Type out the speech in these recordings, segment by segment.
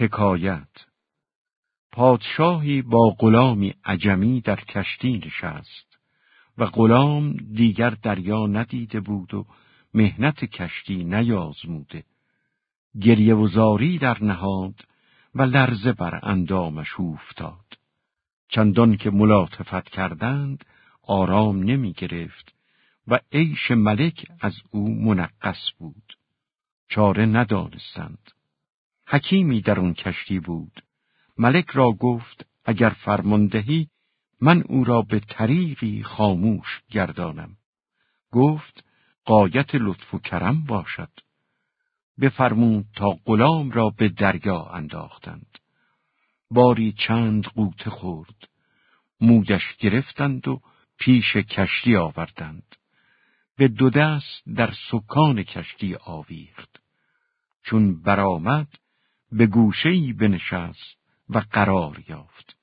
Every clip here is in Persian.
حکایت. پادشاهی با غلامی عجمی در کشتی نشست و غلام دیگر دریا ندیده بود و مهنت کشتی نیازموده. گریه و زاری در نهاد و لرزه بر اندامش افتاد چندان که ملاطفت کردند آرام نمی گرفت و عیش ملک از او منقص بود. چاره ندانستند. حکیمی در آن کشتی بود. ملک را گفت اگر فرماندهی من او را به طریقی خاموش گردانم. گفت قایت لطف و کرم باشد. بفرمود تا غلام را به دریا انداختند. باری چند قوطه خورد. مودش گرفتند و پیش کشتی آوردند. به دو دست در سکان کشتی آویخت. چون برآمد به گوشه‌ای بنشست و قرار یافت.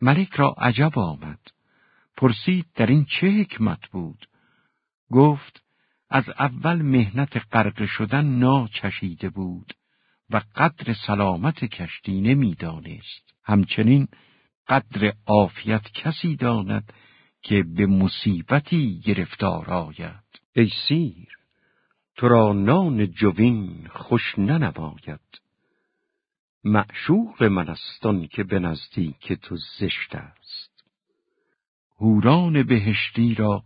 ملک را عجب آمد. پرسید در این چه حکمت بود؟ گفت از اول مهنت غرق شدن ناچشیده بود و قدر سلامت کشتی نمی‌دانست. همچنین قدر عافیت کسی داند که به مصیبتی گرفتار آید. ای سیر تو را نان جوین خوش ننماید. معشوق من استان که به نزدیک تو زشت است. هوران بهشتی را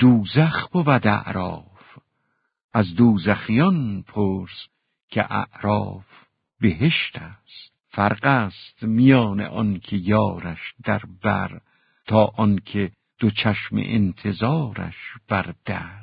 دوزخ بود اعراف. از دوزخیان پرس که اعراف بهشت است. فرق است میان آن که یارش در بر تا آنکه دو چشم انتظارش بر در.